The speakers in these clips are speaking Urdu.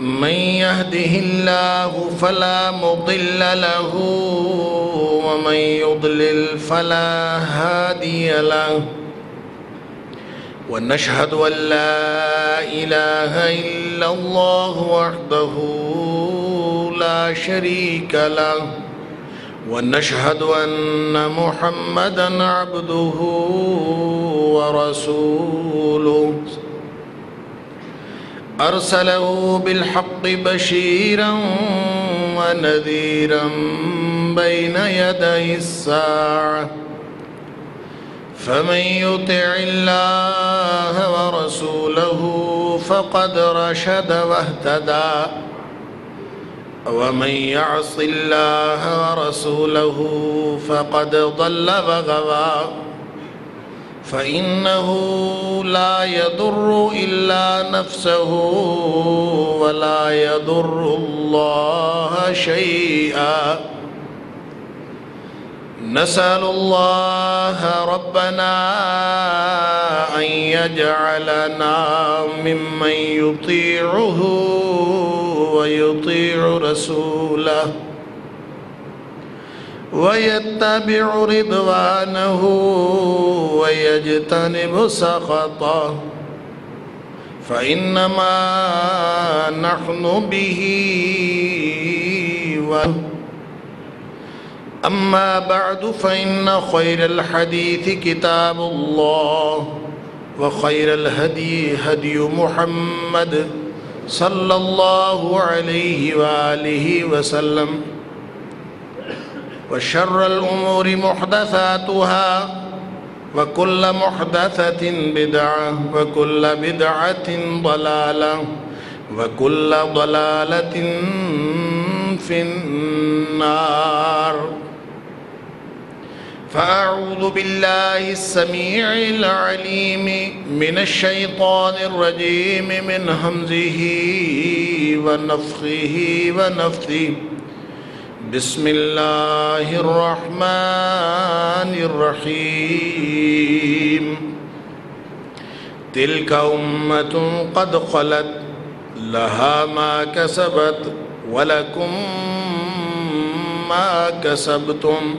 من يهده الله فلا مضل له ومن يضلل فلا هادي له. ونشهد أن لا إله إلا الله وحده لا شريك له. ونشهد أن محمدا عبده ورسوله. أرسله بالحق بشيرا ونذيرا بين يدي الساعة. فمن يطع الله ورسوله فقد رشد واهتدى. ومن يعص الله ورسوله فقد ضل وغوى فإنه لا يضر إلا نفسه ولا يضر الله شيئا. نسأل الله ربنا أن يجعلنا ممن يطيعه ويطيع رسوله. ويتبع رضوانه ويجتنب سخطه. فإنما نحن به و أما بعد فإن خير الحديث كتاب الله وخير الهدي هدي محمد صلى الله عليه وآله وسلم. وشر الأمور محدثاتها وكل محدثة بدعة وكل بدعة ضلالة وكل ضلالة في النار. فأعوذ بالله السميع العليم من الشيطان الرجيم من همزه ونفخه ونفثه. بسم الله الرحمن الرحيم تلك أمة قد خلت لها ما كسبت ولكم ما كسبتم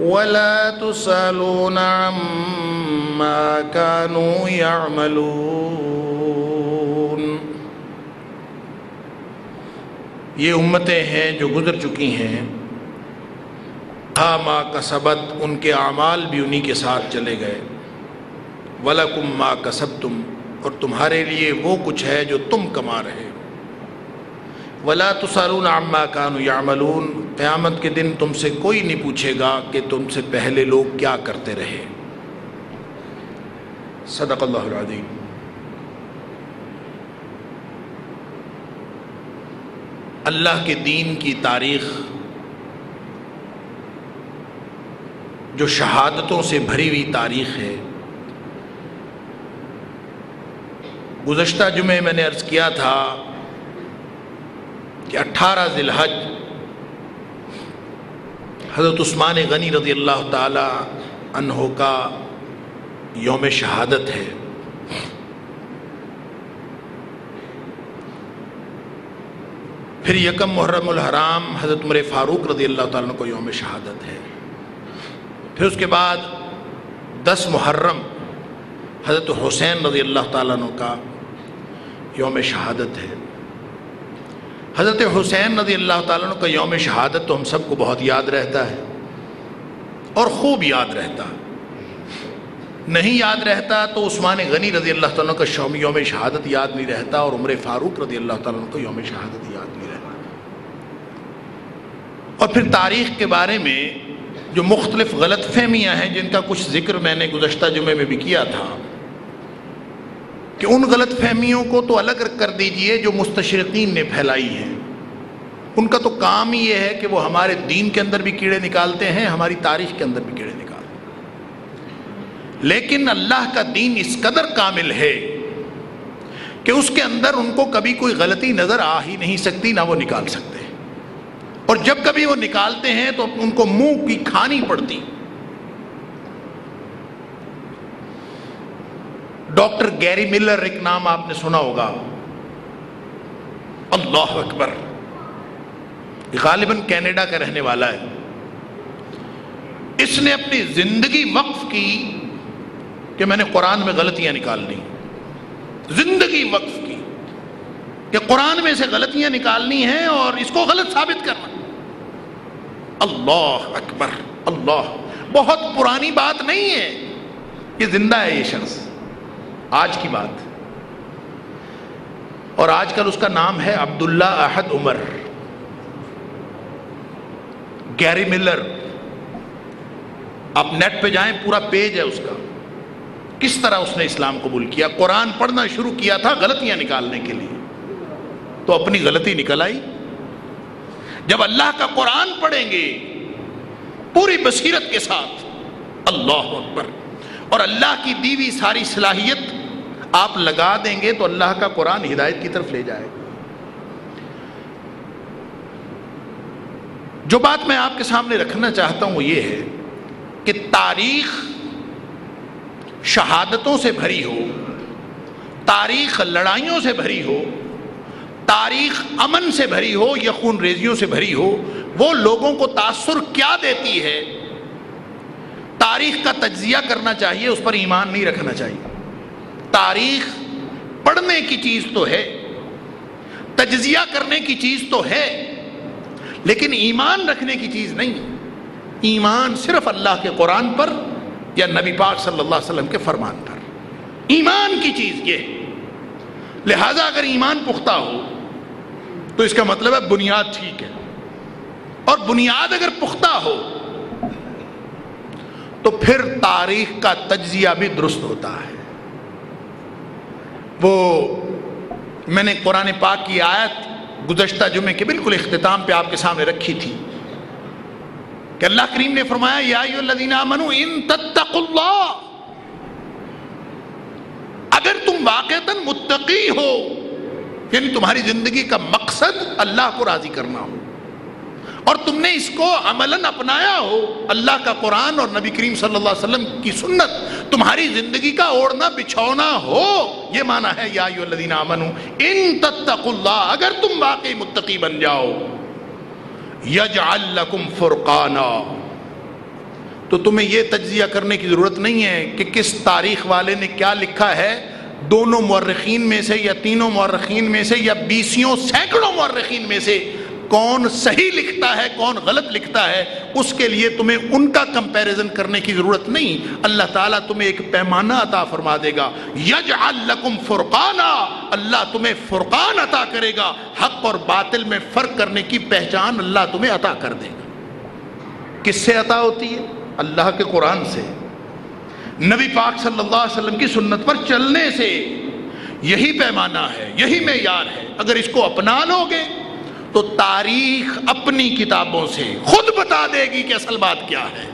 ولا تسألون عما كانوا يعملون یہ امتیں ہیں جو گزر چکی ہیں۔ ہاں ماں کا سبت ان کے اعمال بھی انہی کے ساتھ چلے گئے۔ ولاکم ماں کا سب تم اور تمہارے لیے وہ کچھ ہے جو تم کما رہے ولا تسالون عما كانوا يعملون، قیامت کے دن تم سے کوئی نہیں پوچھے گا کہ تم سے پہلے لوگ کیا کرتے رہے۔ صدق اللہ العظیم۔ اللہ کے دین کی تاریخ جو شہادتوں سے بھری ہوئی تاریخ ہے۔ گزشتہ جمعے میں نے عرض کیا تھا کہ اٹھارہ ذی الحج حضرت عثمان غنی رضی اللہ تعالی عنہ کا یوم شہادت ہے۔ پھر یکم محرم الحرام حضرت عمر فاروق رضی اللہ تعالیٰ کو یوم شہادت ہے۔ پھر اس کے بعد دس محرم حضرت حسین رضی اللہ تعالیٰ عنہ کا یوم شہادت ہے۔ حضرت حسین رضی اللہ تعالیٰ عنہ کا یوم شہادت تو ہم سب کو بہت یاد رہتا ہے اور خوب یاد رہتا نہیں یاد رہتا تو عثمان غنی رضی اللہ تعالیٰ کا یوم شہادت یاد نہیں رہتا اور عمر فاروق رضی اللہ تعالیٰ کو یوم شہادت اور پھر تاریخ کے بارے میں جو مختلف غلط فہمیاں ہیں، جن کا کچھ ذکر میں نے گزشتہ جمعے میں بھی کیا تھا، کہ ان غلط فہمیوں کو تو الگ کر دیجیے جو مستشرقین نے پھیلائی ہیں۔ ان کا تو کام ہی یہ ہے کہ وہ ہمارے دین کے اندر بھی کیڑے نکالتے ہیں، ہماری تاریخ کے اندر بھی کیڑے نکالتے ہیں۔ لیکن اللہ کا دین اس قدر کامل ہے کہ اس کے اندر ان کو کبھی کوئی غلطی نظر آ ہی نہیں سکتی، نہ وہ نکال سکتے۔ اور جب کبھی وہ نکالتے ہیں تو ان کو منہ کی کھانی پڑتی۔ ڈاکٹر گیری ملر ایک نام آپ نے سنا ہوگا۔ اللہ اکبر۔ غالباً کینیڈا کا رہنے والا ہے۔ اس نے اپنی زندگی وقف کی کہ میں نے قرآن میں غلطیاں نکالنی۔ زندگی وقف کی کہ قرآن میں سے غلطیاں نکالنی ہیں اور اس کو غلط ثابت کرنا۔ اللہ اکبر، اللہ۔ بہت پرانی بات نہیں ہے۔ یہ زندہ ہے یہ شخص۔ آج کی بات۔ اور آج کل اس کا نام ہے عبداللہ احد عمر۔ گیری ملر۔ آپ نیٹ پہ جائیں، پورا پیج ہے اس کا۔ کس طرح اس نے اسلام قبول کیا؟ قرآن پڑھنا شروع کیا تھا غلطیاں نکالنے کے لیے۔ تو اپنی غلطی نکل آئی۔ جب اللہ کا قرآن پڑھیں گے، پوری بصیرت کے ساتھ، اللہ اکبر۔ اور اللہ کی دیوی ساری صلاحیت آپ لگا دیں گے تو اللہ کا قرآن ہدایت کی طرف لے جائے گا۔ جو بات میں آپ کے سامنے رکھنا چاہتا ہوں وہ یہ ہے کہ تاریخ شہادتوں سے بھری ہو، تاریخ لڑائیوں سے بھری ہو تاریخ امن سے بھری ہو یا خون ریزیوں سے بھری ہو، وہ لوگوں کو تاثر کیا دیتی ہے؟ تاریخ کا تجزیہ کرنا چاہیے، اس پر ایمان نہیں رکھنا چاہیے۔ تاریخ پڑھنے کی چیز تو ہے، تجزیہ کرنے کی چیز تو ہے، لیکن ایمان رکھنے کی چیز نہیں۔ ایمان صرف اللہ کے قرآن پر یا نبی پاک صلی اللہ علیہ وسلم کے فرمان پر۔ ایمان کی چیز یہ لہذا اگر ایمان پختہ ہو تو اس کا مطلب ہے بنیاد ٹھیک ہے۔ اور بنیاد اگر پختہ ہو، تو پھر تاریخ کا تجزیہ بھی درست ہوتا ہے۔ وہ میں نے قرآن پاک کی آیت گزشتہ جمعے کے بالکل اختتام پہ آپ کے سامنے رکھی تھی کہ اللہ کریم نے فرمایا، یا الذین ان تتقوا اللہ۔ اگر تم واقعتا متقی ہو یعنی تمہاری زندگی کا مقصد اللہ کو راضی کرنا ہو۔ اور تم نے اس کو عملاً اپنایا ہو۔ اللہ کا قرآن اور نبی کریم صلی اللہ علیہ وسلم کی سنت تمہاری زندگی کا اوڑھنا بچھونا ہو۔ یہ مانا ہے، یا الذین آمنو، ان تتقوا اللہ، اگر تم واقعی متقی بن جاؤ۔ یجعل لکم فرقانا۔ تو تمہیں یہ تجزیہ کرنے کی ضرورت نہیں ہے کہ کس تاریخ والے نے کیا لکھا ہے۔ دونوں مورخین میں سے یا تینوں مورخین میں سے یا بیسیوں سینکڑوں مورخین میں سے کون صحیح لکھتا ہے، کون غلط لکھتا ہے، اس کے لیے تمہیں ان کا کمپیریزن کرنے کی ضرورت نہیں۔ اللہ تعالیٰ تمہیں ایک پیمانہ عطا فرما دے گا۔ یجعل لکم فرقانا، اللہ تمہیں فرقان عطا کرے گا۔ حق اور باطل میں فرق کرنے کی پہچان اللہ تمہیں عطا کر دے گا۔ کس سے عطا ہوتی ہے؟ اللہ کے قرآن سے۔ نبی پاک صلی اللہ علیہ وسلم کی سنت پر چلنے سے یہی پیمانہ ہے، یہی معیار ہے۔ اگر اس کو اپنا لو گے تو تاریخ اپنی کتابوں سے خود بتا دے گی کہ اصل بات کیا ہے۔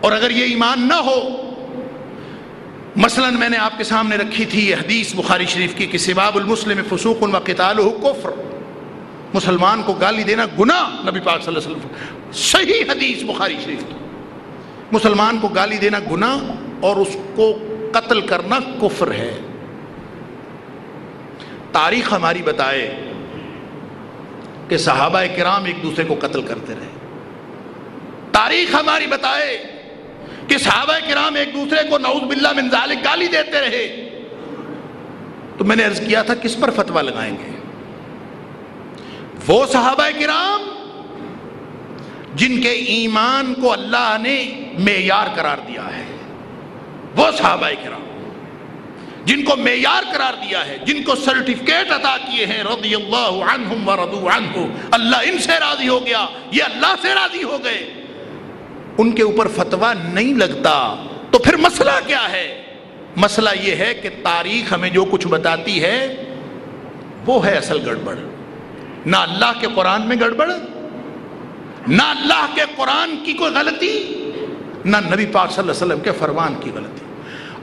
اور اگر یہ ایمان نہ ہو، مثلا میں نے آپ کے سامنے رکھی تھی یہ حدیث بخاری شریف کی کہ سباب المسلم فسوق و قتال کفر۔ مسلمان کو گالی دینا گناہ، نبی پاک صلی اللہ علیہ وسلم۔ صحیح حدیث بخاری شریف۔ کی مسلمان کو گالی دینا گناہ اور اس کو قتل کرنا کفر ہے۔ تاریخ ہماری بتائے کہ صحابہ کرام ایک دوسرے کو قتل کرتے رہے۔ تاریخ ہماری بتائے کہ صحابہ کرام ایک دوسرے کو نعوذ باللہ من ذالک گالی دیتے رہے۔ تو میں نے عرض کیا تھا، کس پر فتوہ لگائیں گے؟ وہ صحابہ کرام جن کے ایمان کو اللہ نے معیار قرار دیا ہے، وہ صحابہ کرام۔ جن کو معیار قرار دیا ہے، جن کو سرٹیفکیٹ عطا کیے ہیں رضی اللہ عنہم عنہ۔ اللہ ان سے راضی ہو گیا، یہ اللہ سے راضی ہو گئے۔ ان کے اوپر فتویٰ نہیں لگتا، تو پھر مسئلہ کیا ہے؟ مسئلہ یہ ہے کہ تاریخ ہمیں جو کچھ بتاتی ہے، وہ ہے اصل گڑبڑ۔ نہ اللہ کے قرآن میں گڑبڑ نہ اللہ کے قرآن کی کوئی غلطی، نہ نبی پاک صلی اللہ علیہ وسلم کے فرمان کی غلطی۔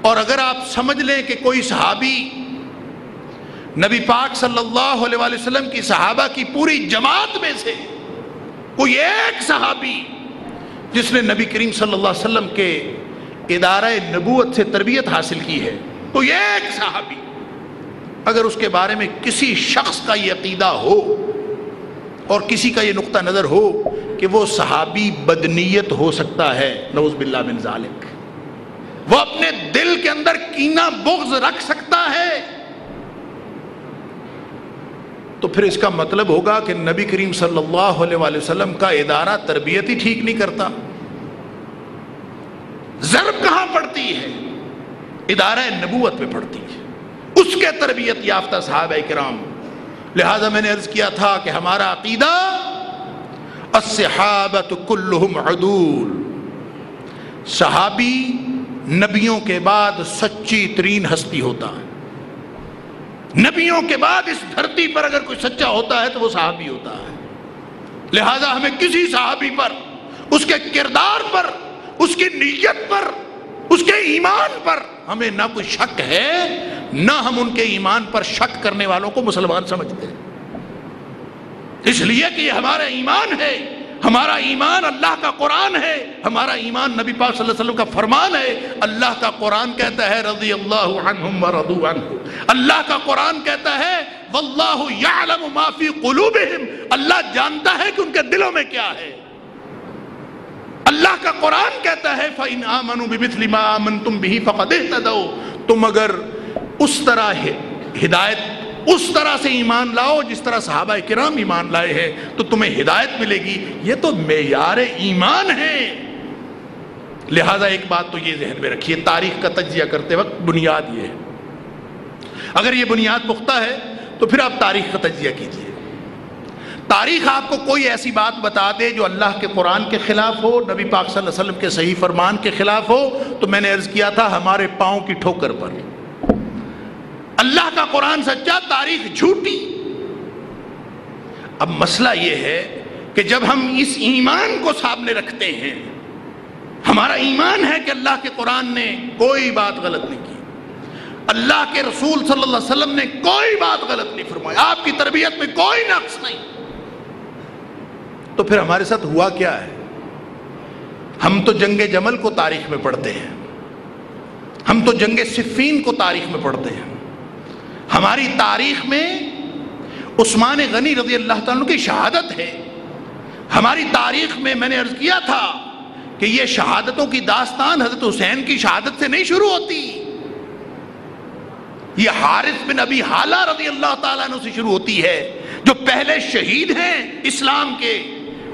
اور اگر آپ سمجھ لیں کہ کوئی صحابی نبی پاک صلی اللہ علیہ وسلم کی صحابہ کی پوری جماعت میں سے کوئی ایک صحابی جس نے نبی کریم صلی اللہ علیہ وسلم کے ادارہ نبوت سے تربیت حاصل کی ہے، کوئی ایک صحابی اگر اس کے بارے میں کسی شخص کا یہ عقیدہ ہو اور کسی کا یہ نقطہ نظر ہو کہ وہ صحابی بدنیت ہو سکتا ہے نوز باللہ بن ذالک۔ وہ اپنے دل کے اندر کینا بغض رکھ سکتا ہے۔ تو پھر اس کا مطلب ہوگا کہ نبی کریم صلی اللہ علیہ وسلم کا ادارہ تربیت ہی ٹھیک نہیں کرتا۔ ضرب کہاں پڑتی ہے؟ ادارہ نبوت میں پڑتی ہے۔ اس کے تربیت یافتہ صحابہ کرام لہذا میں نے عرض کیا تھا کہ ہمارا عقیدہ الصحابت کلہم عدول۔ صحابی نبیوں کے بعد سچی ترین ہستی ہوتا ہے۔ نبیوں کے بعد اس دھرتی پر اگر کوئی سچا ہوتا ہے تو وہ صحابی ہوتا ہے۔ لہذا ہمیں کسی صحابی پر، اس کے کردار پر، اس کی نیت پر، اس کے ایمان پر ہمیں نہ کوئی شک ہے نہ ہم ان کے ایمان پر شک کرنے والوں کو مسلمان سمجھتے ہیں۔ اس لیے کہ یہ ہمارا ایمان ہے، ہمارا ایمان اللہ کا قرآن ہے، ہمارا ایمان نبی پاک صلی اللہ علیہ وسلم کا فرمان ہے۔ اللہ کا قرآن کہتا ہے، رضی اللہ عنہم عنہ۔ اللہ کا قرآن کہتا ہے، واللہ یعلم ما فی قلوبہم۔ اللہ جانتا ہے کہ ان کے دلوں میں کیا ہے۔ اللہ کا قرآن کہتا ہے، فَإِنْ آمَنُوا بِمِثْلِ مَا آمَنْتُمْ بِهِ فَقَدْ اِحْتَدَوْا تم اگر اس طرح ہدایت، اس طرح سے ایمان لاؤ، جس طرح صحابہ کرام ایمان لائے ہیں، تو تمہیں ہدایت ملے گی۔ یہ تو معیار ایمان ہے۔ لہذا ایک بات تو یہ ذہن میں رکھیے، تاریخ کا تجزیہ کرتے وقت بنیاد یہ ہے۔ اگر یہ بنیاد پختہ ہے، تو پھر آپ تاریخ کا تجزیہ کیجیے۔ تاریخ آپ کو کوئی ایسی بات بتا دے جو اللہ کے قرآن کے خلاف ہو، نبی پاک صلی اللہ علیہ وسلم کے صحیح فرمان کے خلاف ہو، تو میں نے عرض کیا تھا، ہمارے پاؤں کی ٹھوکر پر۔ اللہ کا قرآن سچا، تاریخ جھوٹی۔ اب مسئلہ یہ ہے کہ جب ہم اس ایمان کو سامنے رکھتے ہیں، ہمارا ایمان ہے کہ اللہ کے قرآن نے کوئی بات غلط نہیں کی۔ اللہ کے رسول صلی اللہ علیہ وسلم نے کوئی بات غلط نہیں فرمایا آپ کی تربیت میں کوئی نقص نہیں۔ تو پھر ہمارے ساتھ ہوا کیا ہے؟ ہم تو جنگ جمل کو تاریخ میں پڑھتے ہیں۔ ہم تو جنگ صفین کو تاریخ میں پڑھتے ہیں۔ ہماری تاریخ میں عثمان غنی رضی اللہ تعالیٰ کی شہادت ہے۔ ہماری تاریخ میں میں نے عرض کیا تھا کہ یہ شہادتوں کی داستان حضرت حسین کی شہادت سے نہیں شروع ہوتی۔ یہ حارث بن ابی حالہ رضی اللہ تعالیٰ عنہ سے شروع ہوتی ہے، جو پہلے شہید ہیں اسلام کے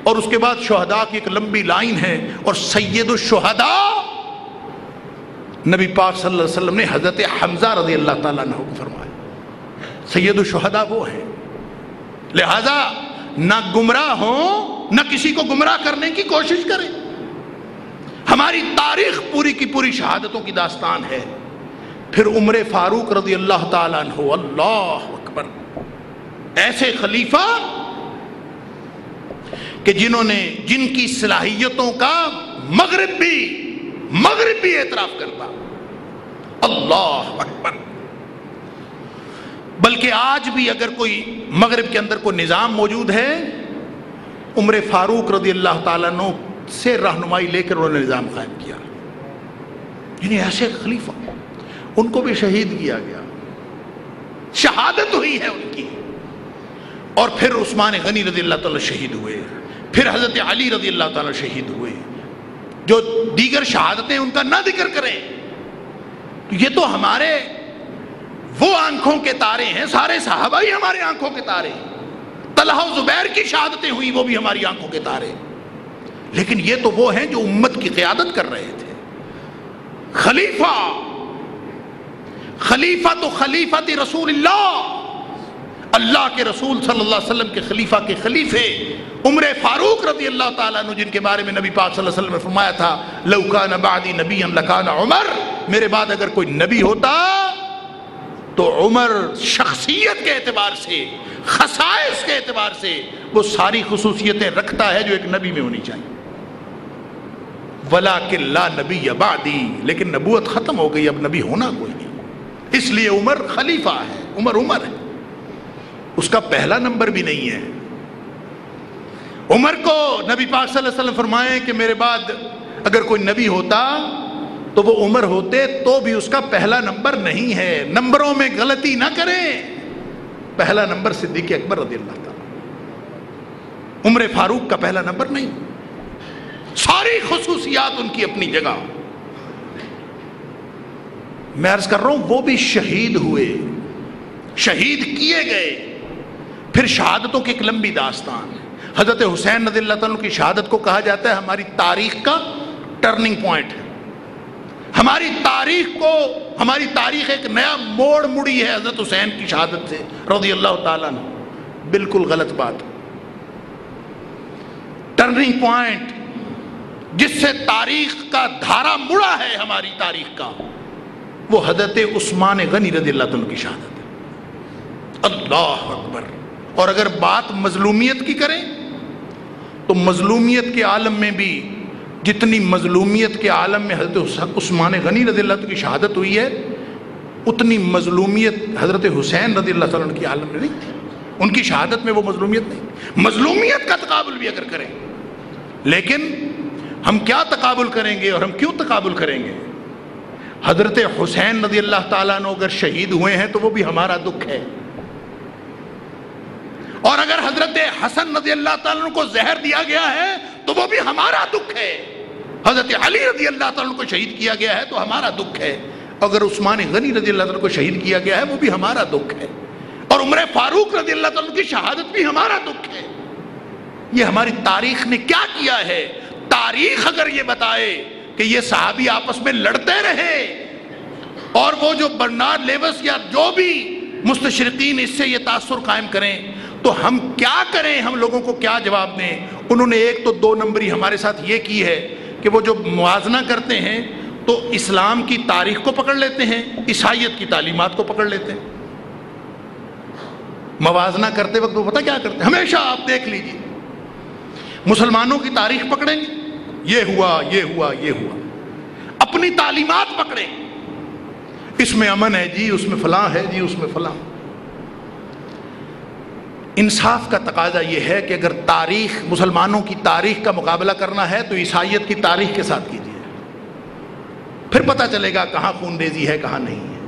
اور اس کے بعد شہداء کی ایک لمبی لائن ہے اور سید الشہداء۔ نبی پاک صلی اللہ علیہ وسلم نے حضرت حمزہ رضی اللہ تعالیٰ عنہ کو فرمایا۔ سید الشہداء وہ ہے لہذا نہ گمراہ ہوں، نہ کسی کو گمراہ کرنے کی کوشش کریں۔ ہماری تاریخ پوری کی پوری شہادتوں کی داستان ہے۔ پھر عمر فاروق رضی اللہ تعالیٰ عنہ، اللہ اکبر۔ ایسے خلیفہ کہ جنہوں نے جن کی صلاحیتوں کا مغرب بھی مغرب بھی اعتراف کرتا۔ اللہ اکبر۔ بلکہ آج بھی اگر کوئی مغرب کے اندر کوئی نظام موجود ہے، عمر فاروق رضی اللہ تعالیٰ عنہ سے رہنمائی لے کر انہوں نے نظام قائم کیا۔ یعنی ایسے خلیفہ، ان کو بھی شہید کیا گیا۔ شہادت ہوئی ہے ان کی۔ اور پھر عثمان غنی رضی اللہ تعالیٰ شہید ہوئے۔ پھر حضرت علی رضی اللہ تعالیٰ شہید ہوئے۔ جو دیگر شہادتیں ان کا نہ ذکر کریں یہ تو ہمارے وہ آنکھوں کے تارے ہیں، سارے صحابہ ہی ہمارے آنکھوں کے تارے طلحہ و زبیر کی شہادتیں ہوئی، وہ بھی ہماری آنکھوں کے تارے لیکن یہ تو وہ ہیں جو امت کی قیادت کر رہے تھے۔ خلیفہ خلیفہ تو خلیفہ رسول اللہ۔ اللہ کے رسول صلی اللہ علیہ وسلم کے خلیفہ کے خلیفے۔ عمر فاروق رضی اللہ تعالیٰ عنہ، جن کے بارے میں نبی پاک صلی اللہ علیہ وسلم نے فرمایا تھا لوکان بعدی نبی لکان عمر۔ میرے بعد اگر کوئی نبی ہوتا تو عمر شخصیت کے اعتبار سے، خصائص کے اعتبار سے وہ ساری خصوصیتیں رکھتا ہے جو ایک نبی میں ہونی چاہیے۔ ولا لا نبی ابادی لیکن نبوت ختم ہو گئی، اب نبی ہونا کوئی نہیں۔ اس لیے عمر خلیفہ ہے، عمر عمر ہے۔ اس کا پہلا نمبر بھی نہیں ہے۔ عمر کو نبی پاک صلی اللہ علیہ وسلم فرمائے کہ میرے بعد اگر کوئی نبی ہوتا تو وہ عمر ہوتے تو بھی اس کا پہلا نمبر نہیں ہے۔ نمبروں میں غلطی نہ کریں۔ پہلا نمبر صدیق اکبر رضی اللہ تعالی۔ عمر فاروق کا پہلا نمبر نہیں۔ ساری خصوصیات ان کی اپنی جگہ۔ میں عرض کر رہا ہوں، وہ بھی شہید ہوئے۔ شہید کیے گئے۔ پھر شہادتوں کی ایک لمبی داستان ہے۔ حضرت حسین رضی اللہ تعالیٰ کی شہادت کو کہا جاتا ہے، ہماری تاریخ کا ٹرننگ پوائنٹ ہے۔ ہماری تاریخ کو، ہماری تاریخ ایک نیا موڑ مڑی ہے حضرت حسین کی شہادت سے، رضی اللہ تعالیٰ نے بالکل غلط بات۔ ٹرننگ پوائنٹ جس سے تاریخ کا دھارا مڑا ہے ہماری تاریخ کا، وہ حضرت عثمان غنی رضی اللہ تعالیٰ کی شہادت ہے۔ اللہ اکبر۔ اور اگر بات مظلومیت کی کریں، تو مظلومیت کے عالم میں بھی جتنی مظلومیت کے عالم میں حضرت عثمان غنی رضی اللہ کی شہادت ہوئی ہے، اتنی مظلومیت حضرت حسین رضی اللہ تعالیٰ کی عالم میں نہیں تھی۔ ان کی شہادت میں وہ مظلومیت نہیں۔ مظلومیت کا تقابل بھی اگر کریں، لیکن ہم کیا تقابل کریں گے اور ہم کیوں تقابل کریں گے؟ حضرت حسین رضی اللہ تعالیٰ نے اگر شہید ہوئے ہیں تو وہ بھی ہمارا دکھ ہے۔ اور اگر حضرت حسن رضی اللہ تعالیٰ کو زہر دیا گیا ہے تو وہ بھی ہمارا دکھ ہے۔ حضرت علی رضی اللہ تعالیٰ کو شہید کیا گیا ہے تو ہمارا دکھ ہے۔ اگر عثمان غنی رضی اللہ تعالیٰ کو شہید کیا گیا ہے، وہ بھی ہمارا دکھ ہے۔ اور عمر فاروق رضی اللہ تعالیٰ کی شہادت بھی ہمارا دکھ ہے۔ یہ ہماری تاریخ نے کیا کیا ہے؟ تاریخ اگر یہ بتائے کہ یہ صحابی آپس میں لڑتے رہے اور وہ جو برنار لیوس یا جو بھی مستشرقین اس سے یہ تاثر قائم کریں، تو ہم کیا کریں؟ ہم لوگوں کو کیا جواب دیں؟ انہوں نے ایک تو دو نمبری ہمارے ساتھ یہ کی ہے کہ وہ جو موازنہ کرتے ہیں تو اسلام کی تاریخ کو پکڑ لیتے ہیں، عیسائیت کی تعلیمات کو پکڑ لیتے ہیں۔ موازنہ کرتے وقت وہ پتہ کیا کرتے ہیں؟ ہمیشہ آپ دیکھ لیجیے مسلمانوں کی تاریخ پکڑیں گے۔ یہ ہوا یہ ہوا یہ ہوا۔ اپنی تعلیمات پکڑیں۔ اس میں امن ہے جی اس میں فلاں ہے جی اس میں فلاں۔ انصاف کا تقاضا یہ ہے کہ اگر تاریخ، مسلمانوں کی تاریخ کا مقابلہ کرنا ہے تو عیسائیت کی تاریخ کے ساتھ کیجیے۔ پھر پتہ چلے گا کہاں خون ریزی ہے، کہاں نہیں ہے۔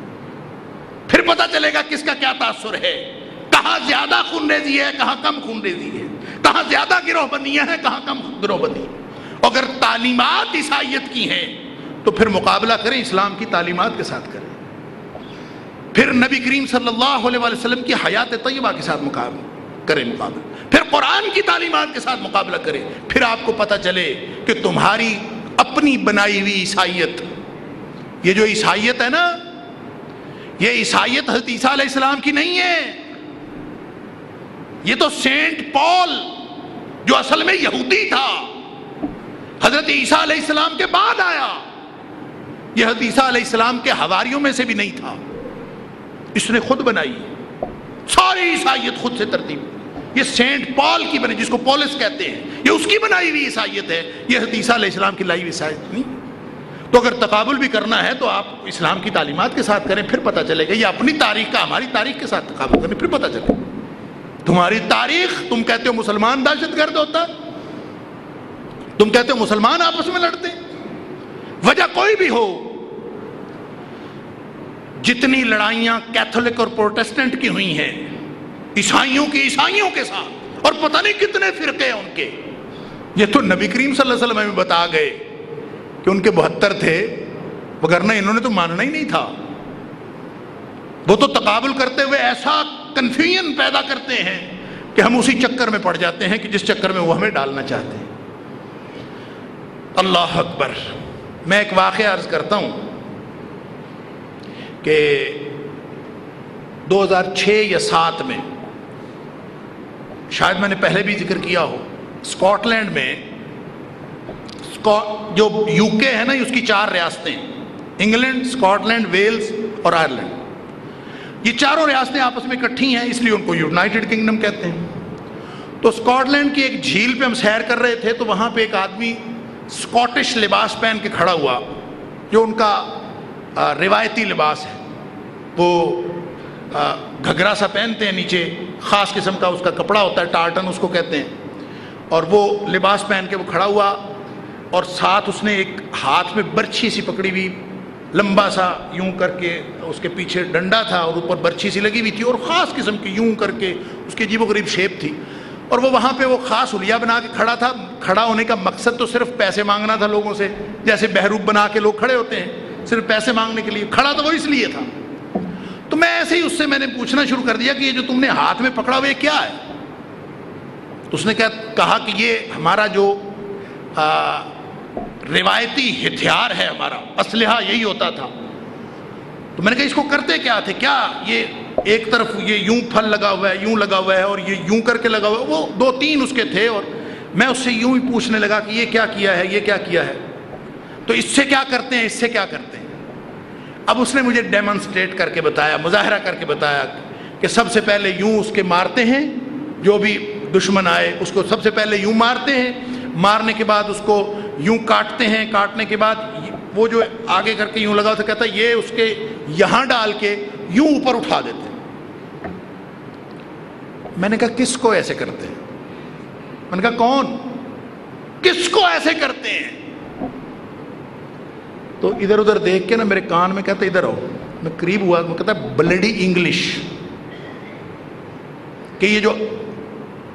پھر پتہ چلے گا کس کا کیا تاثر ہے۔ کہاں زیادہ خون ریزی ہے، کہاں کم خون ریزی ہے۔ کہاں زیادہ گروہ بندیاں ہیں، کہاں کم گروہ بندی اگر تعلیمات عیسائیت کی ہیں، تو پھر مقابلہ کریں، اسلام کی تعلیمات کے ساتھ کریں۔ پھر نبی کریم صلی اللہ علیہ وسلم کی حیات طیبہ کے ساتھ مقابلہ۔ کرے مقابلہ۔ پھر قرآن کی تعلیمات کے ساتھ مقابلہ کرے۔ پھر آپ کو پتہ چلے کہ تمہاری اپنی بنائی ہوئی عیسائیت، یہ جو عیسائیت ہے نا، یہ عیسائیت حضرت عیسیٰ علیہ السلام کی نہیں ہے۔ یہ تو سینٹ پال، جو اصل میں یہودی تھا۔ حضرت عیسیٰ علیہ السلام کے بعد آیا۔ یہ حضرت عیسیٰ علیہ السلام کے حواریوں میں سے بھی نہیں تھا۔ اس نے خود بنائی ساری عیسائیت خود سے ترتیب۔ یہ سینٹ پال کی بنی، جس کو پولس کہتے ہیں۔ یہ اس کی بنائی ہوئی عیسائیت ہے۔ یہ حدیثہ علیہ السلام کی لائی ہوئی عیسائیت نہیں۔ تو اگر تقابل بھی کرنا ہے تو آپ اسلام کی تعلیمات کے ساتھ کریں، پھر پتہ چلے گا یہ اپنی تاریخ کا، ہماری تاریخ کے ساتھ تقابل کریں، پھر پتہ چلے تمہاری تاریخ، تم کہتے ہو مسلمان دہشت گرد ہوتا۔ تم کہتے ہو مسلمان آپس میں لڑتے۔ وجہ کوئی بھی ہو، جتنی لڑائیاں کیتھولک اور پروٹیسٹنٹ کی ہوئی ہیں عیسائیوں کی عیسائیوں کے ساتھ اور پتہ نہیں کتنے فرقے ہیں ان کے۔ یہ تو نبی کریم صلی اللہ علیہ وسلم ہمیں بتا گئے کہ ان کے بہتر تھے وگرنہ انہوں نے تو ماننا ہی نہیں تھا۔ وہ تو تقابل کرتے ہوئے ایسا کنفیوژن پیدا کرتے ہیں کہ ہم اسی چکر میں پڑ جاتے ہیں کہ جس چکر میں وہ ہمیں ڈالنا چاہتے ہیں۔ اللہ اکبر۔ میں ایک واقعہ عرض کرتا ہوں کہ دو ہزار چھ یا سات میں شاید میں نے پہلے بھی ذکر کیا ہو اسکاٹ لینڈ میں جو یو کے ہے نا اس کی چار ریاستیں، انگلینڈ اسکاٹ لینڈ ویلز اور آئرلینڈ۔ یہ چاروں ریاستیں آپس میں اکٹھی ہیں، اس لیے ان کو یونائٹڈ کنگڈم کہتے ہیں۔ تو اسکاٹ لینڈ کی ایک جھیل پہ ہم سیر کر رہے تھے، تو وہاں پہ ایک آدمی اسکاٹش لباس پہن کے کھڑا ہوا، جو ان کا روایتی لباس ہے۔ وہ گھگرا سا پہنتے ہیں نیچے، خاص قسم کا اس کا کپڑا ہوتا ہے، ٹارٹن اس کو کہتے ہیں۔ اور وہ لباس پہن کے وہ کھڑا ہوا، اور ساتھ اس نے ایک ہاتھ میں برچھی سی پکڑی ہوئی، لمبا سا یوں کر کے اس کے پیچھے ڈنڈا تھا اور اوپر برچھی سی لگی ہوئی تھی، اور خاص قسم کی یوں کر کے اس کی عجیب و غریب شیپ تھی۔ اور وہ وہاں پہ وہ خاص حلیہ بنا کے کھڑا تھا۔ کھڑا ہونے کا مقصد تو صرف پیسے مانگنا تھا لوگوں سے، جیسے بہروب بنا کے لوگ کھڑے ہوتے ہیں، صرف پیسے مانگنے کے لیے کھڑا تو وہ اس لیے تھا۔ تو میں ایسے ہی اس سے میں نے پوچھنا شروع کر دیا کہ یہ جو تم نے ہاتھ میں پکڑا ہوا یہ کیا ہے؟ تو اس نے کہا کہ یہ ہمارا جو روایتی ہتھیار ہے ہمارا، اسلحہ یہی ہوتا تھا۔ تو میں نے کہا، اس کو کرتے کیا تھے؟ کیا یہ ایک طرف یہ یوں پھل لگا ہوا ہے، یوں لگا ہوا ہے اور یہ یوں کر کے لگا ہوا ہے؟ وہ دو تین اس کے تھے اور میں اس سے یوں ہی پوچھنے لگا کہ یہ کیا کیا ہے، یہ کیا کیا ہے؟ تو اس سے کیا کرتے ہیں، اس سے کیا کرتے ہیں؟ اب اس نے مجھے ڈیمانسٹریٹ کر کے بتایا، مظاہرہ کر کے بتایا کہ سب سے پہلے یوں اس کے مارتے ہیں، جو بھی دشمن آئے اس کو سب سے پہلے یوں مارتے ہیں، مارنے کے بعد اس کو یوں کاٹتے ہیں، کاٹنے کے بعد وہ جو آگے کر کے یوں لگا تو کہتا ہے، یہ اس کے یہاں ڈال کے یوں اوپر اٹھا دیتے میں نے کہا، کس کو ایسے کرتے ہیں؟ میں نے کہا، کون؟ کس کو ایسے کرتے ہیں؟ تو ادھر ادھر دیکھ کے نا میرے کان میں کہتا ادھر آؤ۔ میں قریب ہوا، میں کہتا بلڈی انگلش۔ کہ یہ جو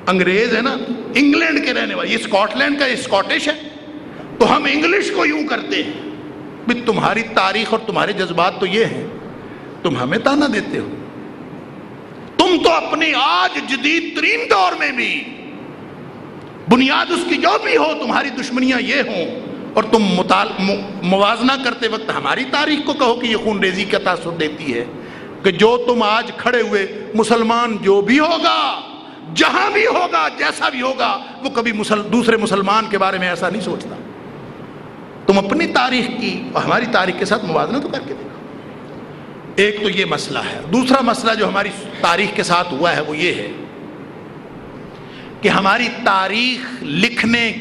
انگریز ہے نا، انگلینڈ کے رہنے والے، یہ اسکاٹ لینڈ کا اسکاٹش ہے۔ تو ہم انگلش کو یوں کرتے ہیں۔ بھی تمہاری تاریخ اور تمہارے جذبات تو یہ ہیں، تم ہمیں تانا دیتے ہو۔ تم تو اپنی آج جدید ترین دور میں بھی، بنیاد اس کی جو بھی ہو، تمہاری دشمنیاں یہ ہوں۔ اور تم موازنہ کرتے وقت ہماری تاریخ کو کہو کہ یہ خون ریزی کا تاثر دیتی ہے کہ جو تم آج کھڑے ہوئے مسلمان جو بھی ہوگا، جہاں بھی ہوگا، جیسا بھی ہوگا، وہ کبھی مسل، دوسرے مسلمان کے بارے میں ایسا نہیں سوچتا۔ تم اپنی تاریخ کی اور ہماری تاریخ کے ساتھ موازنہ تو کر کے دیکھو۔ ایک تو یہ مسئلہ ہے۔ دوسرا مسئلہ جو ہماری تاریخ کے ساتھ ہوا ہے وہ یہ ہے کہ ہماری تاریخ لکھنے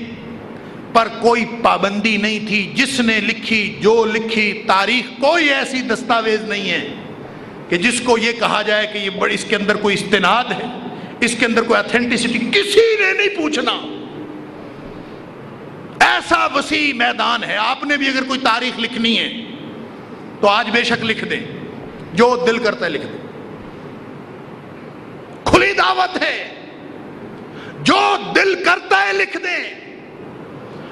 پر کوئی پابندی نہیں تھی۔ جس نے لکھی، جو لکھی، تاریخ کوئی ایسی دستاویز نہیں ہے کہ جس کو یہ کہا جائے کہ یہ بڑی، اس کے اندر کوئی استناد ہے، اس کے اندر کوئی اتھینٹسٹی کسی نے نہیں پوچھنا۔ ایسا وسیع میدان ہے۔ آپ نے بھی اگر کوئی تاریخ لکھنی ہے تو آج بے شک لکھ دیں۔ جو دل کرتا ہے لکھ دیں۔ کھلی دعوت ہے۔ جو دل کرتا ہے لکھ دیں۔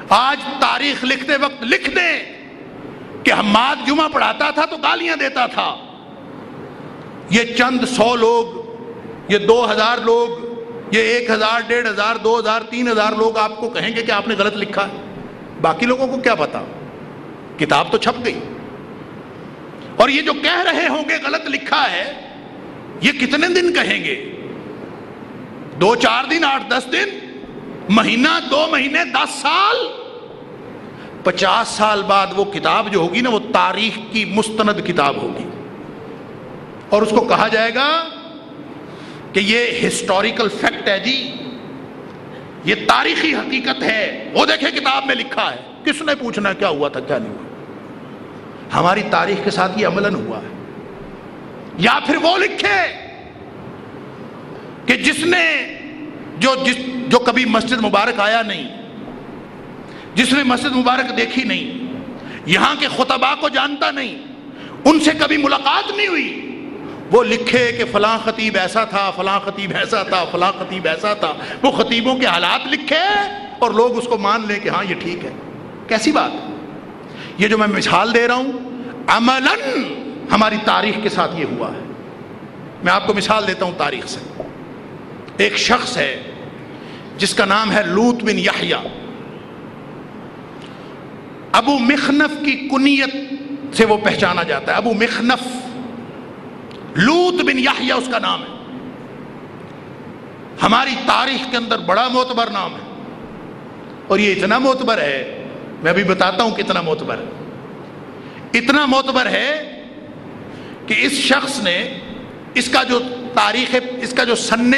آج تاریخ لکھتے وقت لکھ دیں کہ حماد جمعہ پڑھاتا تھا تو گالیاں دیتا تھا۔ یہ چند سو لوگ، یہ دو ہزار لوگ، یہ ایک ہزار، ڈیڑھ ہزار، دو ہزار، تین ہزار لوگ آپ کو کہیں گے کہ آپ نے غلط لکھا ہے۔ باقی لوگوں کو کیا پتا؟ کتاب تو چھپ گئی۔ اور یہ جو کہہ رہے ہوں گے غلط لکھا ہے، یہ کتنے دن کہیں گے؟ دو چار دن، آٹھ دس دن؟ مہینہ، دو مہینے، دس سال؟ پچاس سال بعد وہ کتاب جو ہوگی نا، وہ تاریخ کی مستند کتاب ہوگی۔ اور اس کو کہا جائے گا کہ یہ ہسٹوریکل فیکٹ ہے جی۔ یہ تاریخی حقیقت ہے۔ وہ دیکھیں کتاب میں لکھا ہے۔ کس نے پوچھنا کیا ہوا تھا، کیا نہیں ہوا؟ ہماری تاریخ کے ساتھ یہ عمل ہوا ہے۔ یا پھر وہ لکھے کہ جس نے جو جس جو کبھی مسجد مبارک آیا نہیں، جس نے مسجد مبارک دیکھی نہیں، یہاں کے خطبہ کو جانتا نہیں، ان سے کبھی ملاقات نہیں ہوئی۔ وہ لکھے کہ فلاں خطیب ایسا تھا، فلاں خطیب ایسا تھا، فلاں خطیب ایسا تھا۔ وہ خطیبوں کے حالات لکھے اور لوگ اس کو مان لیں کہ ہاں یہ ٹھیک ہے۔ کیسی بات؟ ہے یہ جو میں مثال دے رہا ہوں، عملاً ہماری تاریخ کے ساتھ یہ ہوا ہے۔ میں آپ کو مثال دیتا ہوں تاریخ سے۔ ایک شخص ہے جس کا نام ہے لوت بن یحییٰ۔ ابو مخنف کی کنیت سے وہ پہچانا جاتا ہے، ابو مخنف۔ لوت بن یحییٰ اس کا نام ہے۔ ہماری تاریخ کے اندر بڑا معتبر نام ہے۔ اور یہ اتنا معتبر ہے، میں ابھی بتاتا ہوں کتنا معتبر ہے۔ اتنا معتبر ہے کہ اس شخص نے اس کا جو تاریخ اس کا جو سن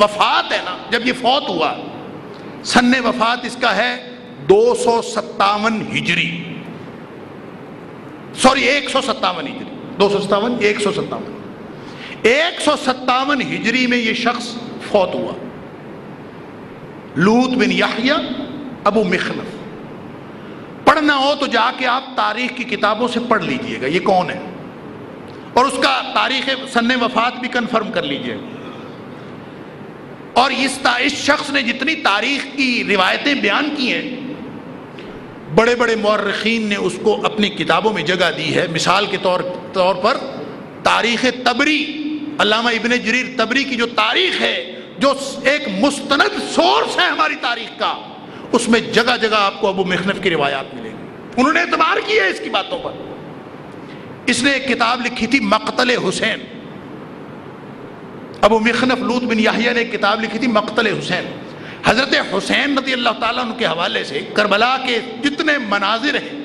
وفات ہے نا، جب یہ فوت ہوا، سن وفات اس کا ہے دو سو ستاون ہجری۔ سوری، ایک سو ستاون ہجری۔ دو سو ستاون، ایک سو ستاون۔ ایک سو ستاون ہجری میں یہ شخص فوت ہوا۔ لوت بن یحییٰ، ابو مخلف۔ پڑھنا ہو تو جا کے آپ تاریخ کی کتابوں سے پڑھ لیجیے گا، یہ کون ہے؟ اور اس کا تاریخ سن وفات بھی کنفرم کر لیجیے۔ اور اس اس شخص نے جتنی تاریخ کی روایتیں بیان کی ہیں، بڑے بڑے مورخین نے اس کو اپنی کتابوں میں جگہ دی ہے۔ مثال کے طور طور پر تاریخ تبری، علامہ ابن جریر تبری کی جو تاریخ ہے، جو ایک مستند سورس ہے ہماری تاریخ کا، اس میں جگہ جگہ آپ کو ابو مخنف کی روایات ملے گی۔ انہوں نے اعتبار کیا ہے اس کی باتوں پر۔ اس نے ایک کتاب لکھی تھی، مقتل حسین۔ ابو مخنف لوت بن یاہیا نے ایک کتاب لکھی تھی، مقتل حسین۔ حضرت حسین رضی اللہ تعالیٰ کے حوالے سے کربلا کے جتنے مناظر ہیں،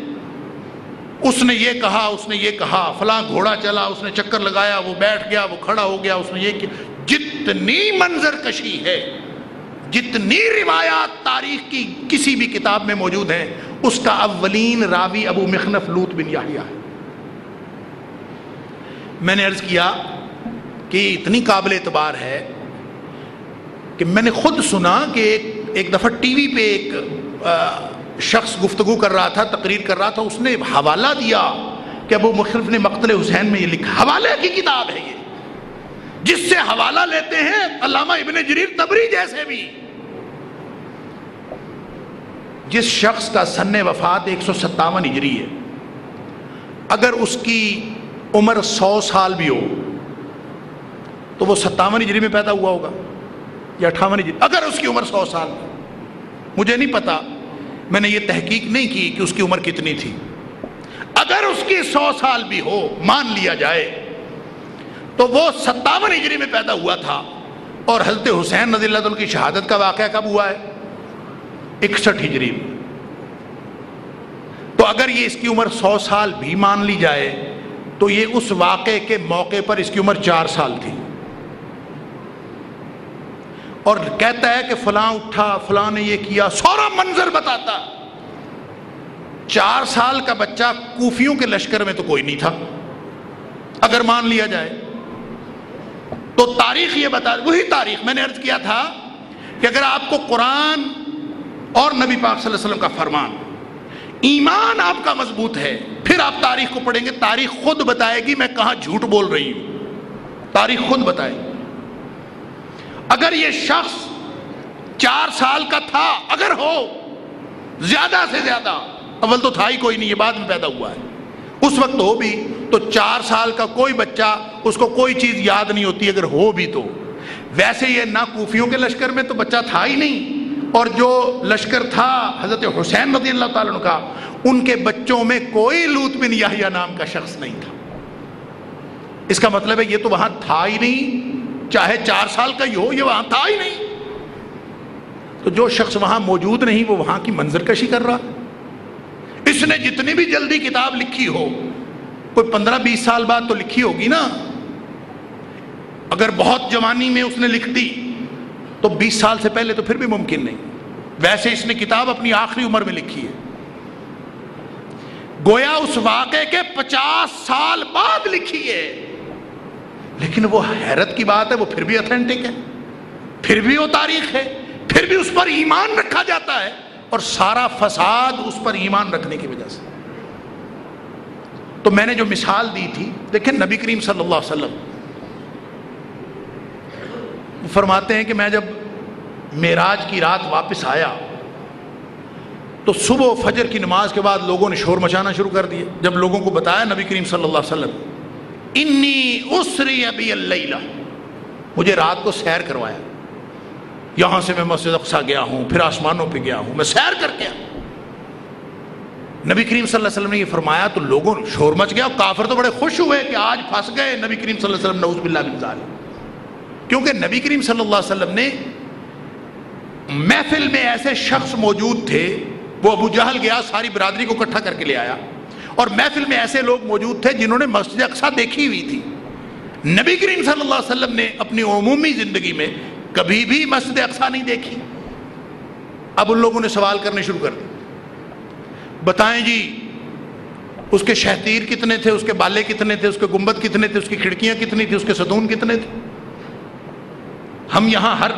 اس نے یہ کہا، اس نے یہ کہا، فلاں گھوڑا چلا، اس نے چکر لگایا، وہ بیٹھ گیا، وہ کھڑا ہو گیا، اس نے یہ کیا۔ جتنی منظر کشی ہے، جتنی روایات تاریخ کی کسی بھی کتاب میں موجود ہیں، اس کا اولین راوی ابو مخنف لوت بن یاہیا ہے۔ میں نے عرض کیا کہ اتنی قابل اعتبار ہے کہ میں نے خود سنا کہ ایک ایک دفعہ ٹی وی پہ ایک شخص گفتگو کر رہا تھا، تقریر کر رہا تھا، اس نے حوالہ دیا کہ ابو مخلف نے مقتل حسین میں یہ لکھا۔ حوالے کی کتاب ہے یہ۔ جس سے حوالہ لیتے ہیں علامہ ابن جریر تبری جیسے بھی۔ جس شخص کا سن وفات ایک سو ستاون ہجری ہے، اگر اس کی عمر سو سال بھی ہو، تو وہ ستاون ہجری میں پیدا ہوا ہوگا یا اٹھاون ہجری؟ اگر اس کی عمر سو سال مجھے نہیں پتا، میں نے یہ تحقیق نہیں کی کہ اس کی عمر کتنی تھی۔ اگر اس کی سو سال بھی ہو، مان لیا جائے، تو وہ ستاون ہجری میں پیدا ہوا تھا۔ اور حضرت حسین رضی اللہ عنہ کی شہادت کا واقعہ کب ہوا ہے؟ اکسٹھ ہجری میں۔ تو اگر یہ اس کی عمر سو سال بھی مان لی جائے تو یہ اس واقعے کے موقع پر اس کی عمر چار سال تھی۔ اور کہتا ہے کہ فلاں اٹھا، فلاں نے یہ کیا سورا منظر بتاتا۔ چار سال کا بچہ کوفیوں کے لشکر میں تو کوئی نہیں تھا۔ اگر مان لیا جائے تو تاریخ یہ بتا، وہی تاریخ میں نے عرض کیا تھا کہ اگر آپ کو قرآن اور نبی پاک صلی اللہ علیہ وسلم کا فرمان ایمان آپ کا مضبوط ہے۔ پھر آپ تاریخ کو پڑھیں گے۔ تاریخ خود بتائے گی میں کہاں جھوٹ بول رہی ہوں۔ تاریخ خود بتائے۔ گی اگر یہ شخص چار سال کا تھا، اگر ہو، زیادہ سے زیادہ، اول تو تھا ہی کوئی نہیں، یہ بعد میں پیدا ہوا ہے۔ اس وقت ہو بھی تو چار سال کا کوئی بچہ، اس کو کوئی چیز یاد نہیں ہوتی، اگر ہو بھی تو۔ ویسے یہ نہ کوفیوں کے لشکر میں تو بچہ تھا ہی نہیں۔ اور جو لشکر تھا حضرت حسین رضی اللہ تعالیٰ کا، ان کے بچوں میں کوئی لوت بن یاہیا نام کا شخص نہیں تھا۔ اس کا مطلب ہے یہ تو وہاں تھا ہی نہیں، چاہے چار سال کا ہی ہو، یہ وہاں تھا ہی نہیں۔ تو جو شخص وہاں موجود نہیں، وہ وہاں کی منظر کشی کر رہا۔ اس نے جتنی بھی جلدی کتاب لکھی ہو، کوئی پندرہ بیس سال بعد تو لکھی ہوگی نا۔ اگر بہت جوانی میں اس نے لکھ دی تو بیس سال سے پہلے تو پھر بھی ممکن نہیں۔ ویسے اس نے کتاب اپنی آخری عمر میں لکھی ہے۔ گویا اس واقعے کے پچاس سال بعد لکھی ہے۔ لیکن وہ حیرت کی بات ہے، وہ پھر بھی اتھینٹک ہے۔ پھر بھی وہ تاریخ ہے۔ پھر بھی اس پر ایمان رکھا جاتا ہے۔ اور سارا فساد اس پر ایمان رکھنے کی وجہ سے۔ تو میں نے جو مثال دی تھی، دیکھیں نبی کریم صلی اللہ علیہ وسلم فرماتے ہیں کہ میں جب معراج کی رات واپس آیا تو صبح و فجر کی نماز کے بعد لوگوں نے شور مچانا شروع کر دیا جب لوگوں کو بتایا نبی کریم صلی اللہ علیہ وسلم، انی اسری ابی اللہ مجھے رات کو سیر کروایا۔ یہاں سے میں مسجد اقسا گیا ہوں، پھر آسمانوں پہ گیا ہوں، میں سیر کر کے نبی کریم صلی اللہ علیہ وسلم نے یہ فرمایا تو لوگوں شور مچ گیا کافر تو بڑے خوش ہوئے کہ آج پھنس گئے۔ نبی کریم صلی اللہ علیہ وسلم نعوذ باللہ بن ظالم کیونکہ نبی کریم صلی اللہ علیہ وسلم نے محفل میں ایسے شخص موجود تھے، وہ ابو جہل گیا، ساری برادری کو کٹھا کر کے لے آیا۔ اور محفل میں ایسے لوگ موجود تھے جنہوں نے مسجد اقسا دیکھی ہوئی تھی۔ نبی کریم صلی اللہ علیہ وسلم نے اپنی عمومی زندگی میں کبھی بھی مسجد اقسا نہیں دیکھی۔ اب ان لوگوں نے سوال کرنے شروع کر دی بتائیں جی اس کے شہتیر کتنے تھے؟ اس کے بالے کتنے تھے؟ اس کے گنبد کتنے تھے؟ اس کی کھڑکیاں کتنی تھی اس کے ستون کتنے تھے؟ ہم یہاں ہر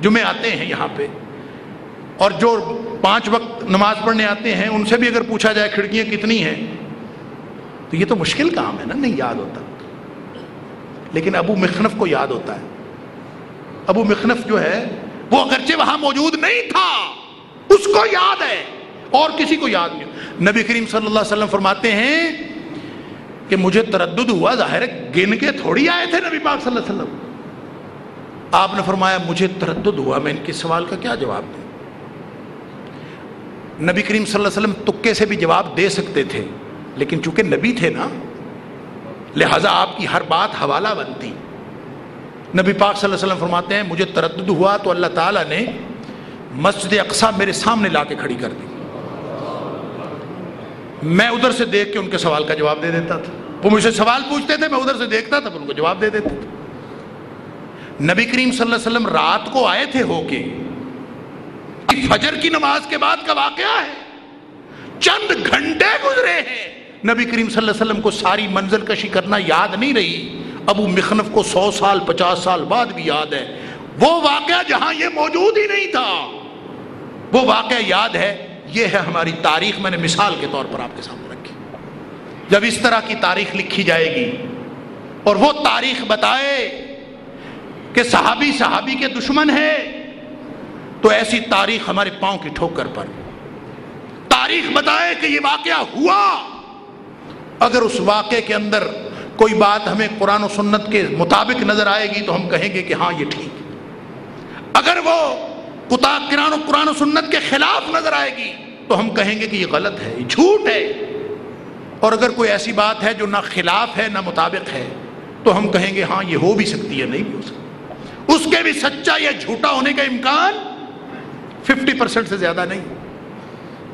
جمعے آتے ہیں یہاں پہ۔ اور جو پانچ وقت نماز پڑھنے آتے ہیں، ان سے بھی اگر پوچھا جائے کھڑکیاں کتنی ہیں، تو یہ تو مشکل کام ہے نا، نہیں یاد ہوتا۔ لیکن ابو مخنف کو یاد ہوتا ہے۔ ابو مخنف جو ہے، وہ اگرچہ وہاں موجود نہیں تھا، اس کو یاد ہے۔ اور کسی کو یاد نہیں۔ نبی کریم صلی اللہ علیہ وسلم فرماتے ہیں کہ مجھے تردد ہوا، ظاہر گن کے تھوڑی آئے تھے نبی پاک صلی اللہ علیہ وسلم۔ آپ نے فرمایا مجھے تردد ہوا، میں ان کے سوال کا کیا جواب دوں؟ نبی کریم صلی اللہ علیہ وسلم تکے سے بھی جواب دے سکتے تھے، لیکن چونکہ نبی تھے نا، لہذا آپ کی ہر بات حوالہ بنتی۔ نبی پاک صلی اللہ علیہ وسلم فرماتے ہیں، مجھے تردد ہوا تو اللہ تعالیٰ نے مسجد اقسا میرے سامنے لا کے کھڑی کر دی۔ میں ادھر سے دیکھ کے ان کے سوال کا جواب دے دیتا تھا۔ وہ مجھ سے سوال پوچھتے تھے، میں ادھر سے دیکھتا تھا ان کو جواب دے دیتا تھا نبی کریم صلی اللہ علیہ وسلم رات کو آئے تھے ہو کے۔ فجر کی نماز کے بعد کا واقعہ ہے۔ چند گھنٹے گزرے ہیں۔ نبی کریم صلی اللہ علیہ وسلم کو ساری منزل کشی کرنا یاد نہیں رہی۔ ابو مخنف کو سو سال، پچاس سال بعد بھی یاد ہے۔ وہ واقعہ جہاں یہ موجود ہی نہیں تھا۔ وہ واقعہ یاد ہے۔ یہ ہے ہماری تاریخ۔ میں نے مثال کے طور پر آپ کے سامنے رکھی۔ جب اس طرح کی تاریخ لکھی جائے گی اور وہ تاریخ بتائے کہ صحابی صحابی کے دشمن ہے تو ایسی تاریخ ہمارے پاؤں کی ٹھوکر پر۔ تاریخ بتائے کہ یہ واقعہ ہوا۔ اگر اس واقعے کے اندر کوئی بات ہمیں قرآن و سنت کے مطابق نظر آئے گی، تو ہم کہیں گے کہ ہاں یہ ٹھیک۔ اگر وہ قرآن و قرآن و سنت کے خلاف نظر آئے گی، تو ہم کہیں گے کہ یہ غلط ہے، یہ جھوٹ ہے۔ اور اگر کوئی ایسی بات ہے جو نہ خلاف ہے، نہ مطابق ہے، تو ہم کہیں گے ہاں یہ ہو بھی سکتی ہے، نہیں بھی ہو سکتی۔ اس کے بھی سچا یا جھوٹا ہونے کا امکان ففٹی پرسینٹ سے زیادہ نہیں۔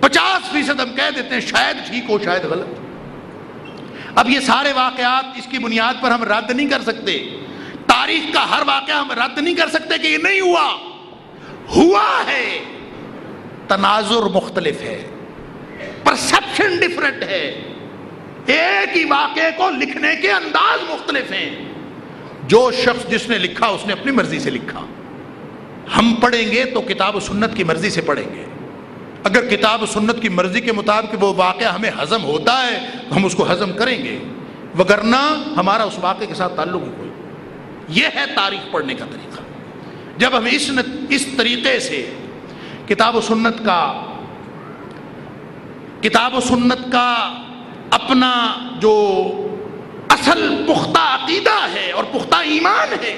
پچاس فیصد ہم کہہ دیتے ہیں شاید ٹھیک ہو، شاید غلط۔ اب یہ سارے واقعات اس کی بنیاد پر ہم رد نہیں کر سکتے۔ تاریخ کا ہر واقعہ ہم رد نہیں کر سکتے کہ یہ نہیں ہوا۔ ہوا ہے۔ تناظر مختلف ہے۔ پرسپشن ڈفرنٹ ہے۔ ایک ہی واقعے کو لکھنے کے انداز مختلف ہیں۔ جو شخص جس نے لکھا، اس نے اپنی مرضی سے لکھا۔ ہم پڑھیں گے تو کتاب و سنت کی مرضی سے پڑھیں گے۔ اگر کتاب و سنت کی مرضی کے مطابق وہ واقعہ ہمیں ہضم ہوتا ہے، تو ہم اس کو ہضم کریں گے۔ وگرنہ ہمارا اس واقعے کے ساتھ تعلق ہی کوئی۔ یہ ہے تاریخ پڑھنے کا طریقہ۔ جب ہم اس اس طریقے سے کتاب و سنت کا، کتاب و سنت کا اپنا جو اصل پختہ عقیدہ ہے اور پختہ ایمان ہے۔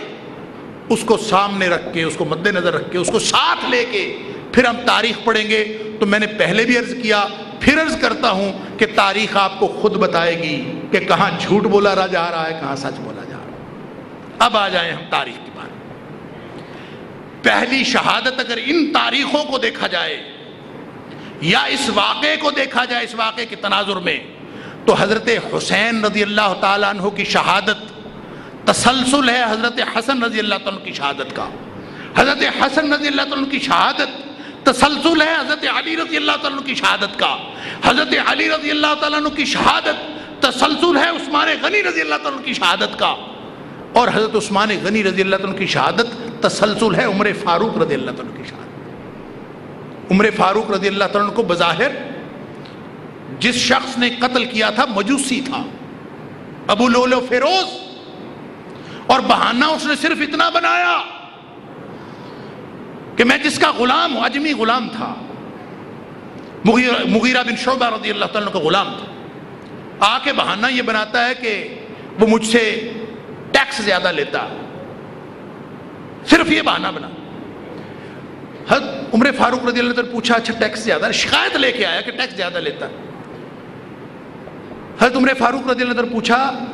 اس کو سامنے رکھ کے، اس کو مد نظر رکھ کے، اس کو ساتھ لے کے پھر ہم تاریخ پڑھیں گے۔ تو میں نے پہلے بھی عرض کیا، پھر عرض کرتا ہوں کہ تاریخ آپ کو خود بتائے گی کہ کہاں جھوٹ بولا رہا جا رہا ہے، کہاں سچ بولا جا رہا ہے۔ اب آ جائیں ہم تاریخ کی بات۔ پہلی شہادت اگر ان تاریخوں کو دیکھا جائے یا اس واقعے کو دیکھا جائے، اس واقعے کے تناظر میں تو حضرت حسین رضی اللہ تعالیٰ عنہ کی شہادت تسلسل ہے حضرت حسن رضی اللہ تعالیٰ عنہ کی شہادت کا۔ حضرت حسن رضی اللہ تعالیٰ عنہ کی شہادت تسلسل ہے حضرت علی رضی اللہ تعالیٰ عنہ کی شہادت کا۔ حضرت علی رضی اللہ تعالیٰ عنہ کی شہادت تسلسل ہے عثمان غنی رضی اللہ تعالیٰ عنہ کی شہادت کا۔ اور حضرت عثمان غنی رضی اللہ تعالیٰ عنہ کی شہادت تسلسل ہے عمر فاروق رضی اللہ تعالیٰ عنہ کی شہادت۔ عمر فاروق رضی اللہ تعالیٰ عنہ کو بظاہر جس شخص نے قتل کیا تھا مجوسی تھا، ابو لولو فیروز۔ اور بہانہ اس نے صرف اتنا بنایا کہ میں جس کا غلام ہوں، اجمی غلام تھا۔ مغیرہ بن شعبہ رضی اللہ تعالیٰ کا غلام تھا۔ آ کے بہانہ یہ بناتا ہے کہ وہ مجھ سے ٹیکس زیادہ لیتا۔ صرف یہ بہانہ بنا۔ حضرت عمر فاروق رضی اللہ تعالیٰ پوچھا اچھا ٹیکس زیادہ، شکایت لے کے آیا کہ ٹیکس زیادہ لیتا۔ حضرت عمر فاروق رضی اللہ تعالیٰ پوچھا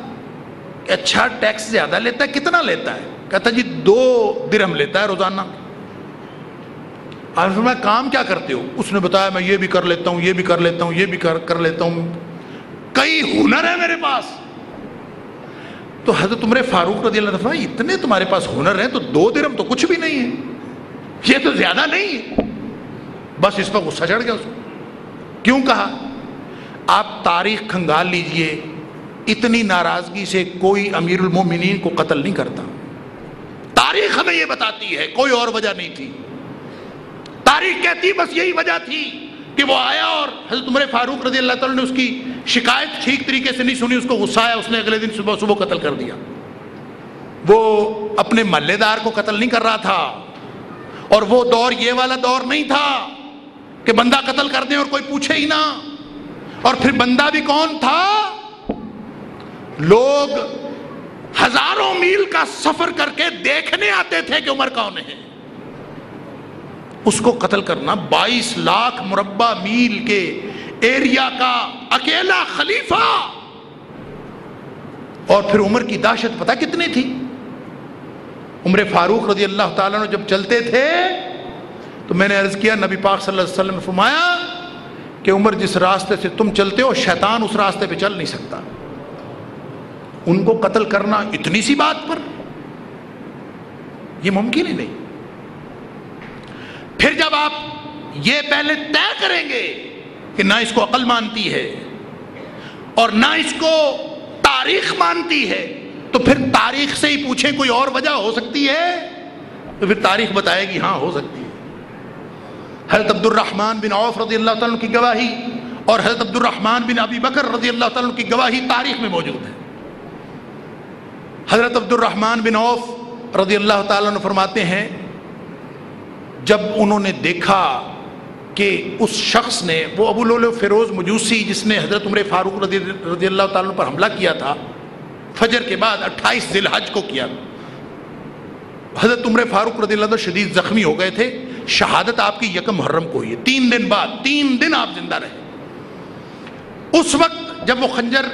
کہ اچھا ٹیکس زیادہ لیتا ہے، کتنا لیتا ہے؟ کہتا جی دو درہم لیتا ہے روزانہ۔ آپ میں کام کیا کرتے ہو؟ اس نے بتایا، میں یہ بھی کر لیتا ہوں، یہ بھی کر لیتا ہوں، یہ بھی کر کر لیتا ہوں۔ کئی ہنر ہے میرے پاس۔ تو حضرت عمر فاروق رضی اللہ دفعہ اتنے تمہارے پاس ہنر ہیں تو دو درم تو کچھ بھی نہیں ہے۔ یہ تو زیادہ نہیں ہے۔ بس اس پر غصہ چڑھ گیا اس کو۔ کیوں کہا؟ آپ تاریخ کھنگال لیجیے، اتنی ناراضگی سے کوئی امیر المومنین کو قتل نہیں کرتا۔ تاریخ ہمیں یہ بتاتی ہے، کوئی اور وجہ نہیں تھی۔ تاریخ کہتی بس یہی وجہ تھی کہ وہ آیا اور حضرت عمر فاروق رضی اللہ تعالیٰ نے اس کی شکایت ٹھیک طریقے سے نہیں سنی، اس کو غصہ آیا، اس نے اگلے دن صبح صبح قتل کر دیا۔ وہ اپنے محلے دار کو قتل نہیں کر رہا تھا۔ اور وہ دور یہ والا دور نہیں تھا کہ بندہ قتل کر دیں اور کوئی پوچھے ہی نہ۔ اور پھر بندہ بھی کون تھا؟ لوگ ہزاروں میل کا سفر کر کے دیکھنے آتے تھے کہ عمر کون ہے۔ اس کو قتل کرنا، بائیس لاکھ مربع میل کے ایریا کا اکیلا خلیفہ۔ اور پھر عمر کی دہشت پتہ کتنی تھی؟ عمر فاروق رضی اللہ تعالیٰ نے جب چلتے تھے تو میں نے عرض کیا، نبی پاک صلی اللہ علیہ وسلم نے فرمایا کہ عمر جس راستے سے تم چلتے ہو، شیطان اس راستے پہ چل نہیں سکتا۔ ان کو قتل کرنا اتنی سی بات پر یہ ممکن ہی نہیں۔ پھر جب آپ یہ پہلے طے کریں گے کہ نہ اس کو عقل مانتی ہے اور نہ اس کو تاریخ مانتی ہے، تو پھر تاریخ سے ہی پوچھیں کوئی اور وجہ ہو سکتی ہے؟ تو پھر تاریخ بتائے گی ہاں ہو سکتی ہے۔ حضرت عبد الرحمن بن عوف رضی اللہ تعالیٰ کی گواہی اور حضرت عبد الرحمن بن ابی بکر رضی اللہ تعالیٰ کی گواہی تاریخ میں موجود ہے۔ حضرت عبد الرحمن بن عوف رضی اللہ تعالیٰ نے فرماتے ہیں، جب انہوں نے دیکھا کہ اس شخص نے، وہ ابو لول فیروز مجوسی جس نے حضرت عمر فاروق رضی رضی اللہ تعالیٰ پر حملہ کیا تھا، فجر کے بعد اٹھائیس ذی الحج کو کیا۔ حضرت عمر فاروق رضی اللہ شدید زخمی ہو گئے تھے۔ شہادت آپ کی یکم محرم کو ہوئی ہے۔ تین دن بعد، تین دن آپ زندہ رہے۔ اس وقت جب وہ خنجر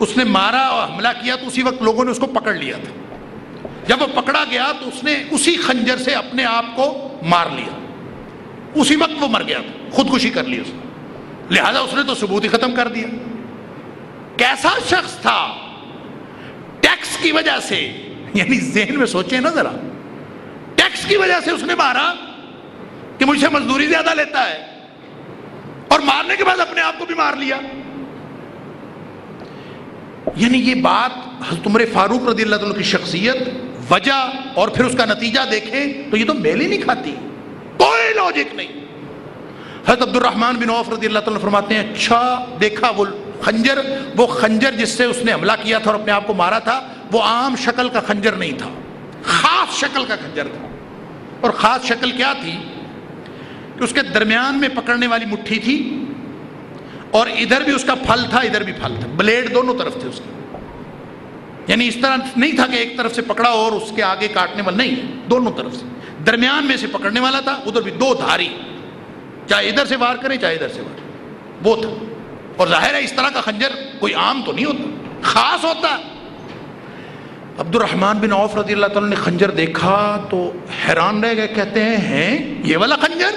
اس نے مارا اور حملہ کیا تو اسی وقت لوگوں نے اس کو پکڑ لیا تھا۔ جب وہ پکڑا گیا تو اس نے اسی خنجر سے اپنے آپ کو مار لیا۔ اسی وقت وہ مر گیا تھا۔ خودکشی کر لی اس نے۔ لہذا اس نے تو ثبوت ہی ختم کر دیا۔ کیسا شخص تھا؟ ٹیکس کی وجہ سے یعنی ذہن میں سوچے نا ذرا۔ ٹیکس کی وجہ سے اس نے مارا کہ مجھ سے مزدوری زیادہ لیتا ہے اور مارنے کے بعد اپنے آپ کو بھی مار لیا۔ یعنی یہ بات حضرت عمر فاروق رضی اللہ تعالیٰ کی شخصیت، وجہ اور پھر اس کا نتیجہ دیکھیں تو یہ تو میل ہی نہیں کھاتی۔ کوئی لاجک نہیں۔ حضرت عبد الرحمن بن عوف رضی اللہ تعالیٰ فرماتے ہیں اچھا دیکھا وہ خنجر وہ خنجر جس سے اس نے حملہ کیا تھا اور اپنے آپ کو مارا تھا، وہ عام شکل کا خنجر نہیں تھا۔ خاص شکل کا خنجر تھا۔ اور خاص شکل کیا تھی؟ کہ اس کے درمیان میں پکڑنے والی مٹھی تھی اور ادھر بھی اس کا پھل تھا، ادھر بھی پھل تھا۔ بلیڈ دونوں طرف تھے اس کے۔ یعنی اس طرح نہیں تھا کہ ایک طرف سے پکڑا اور اس کے آگے کاٹنے والا، نہیں، دونوں طرف سے۔ درمیان میں سے پکڑنے والا تھا، ادھر بھی دو دھاری۔ چاہے ادھر سے وار کرے، چاہے ادھر سے وار۔ وہ تھا۔ اور ظاہر ہے اس طرح کا خنجر کوئی عام تو نہیں ہوتا۔ خاص ہوتا۔ عبد الرحمن بن عوف رضی اللہ تعالیٰ نے خنجر دیکھا تو حیران رہ گئے، کہتے ہیں ہیں؟ یہ والا خنجر؟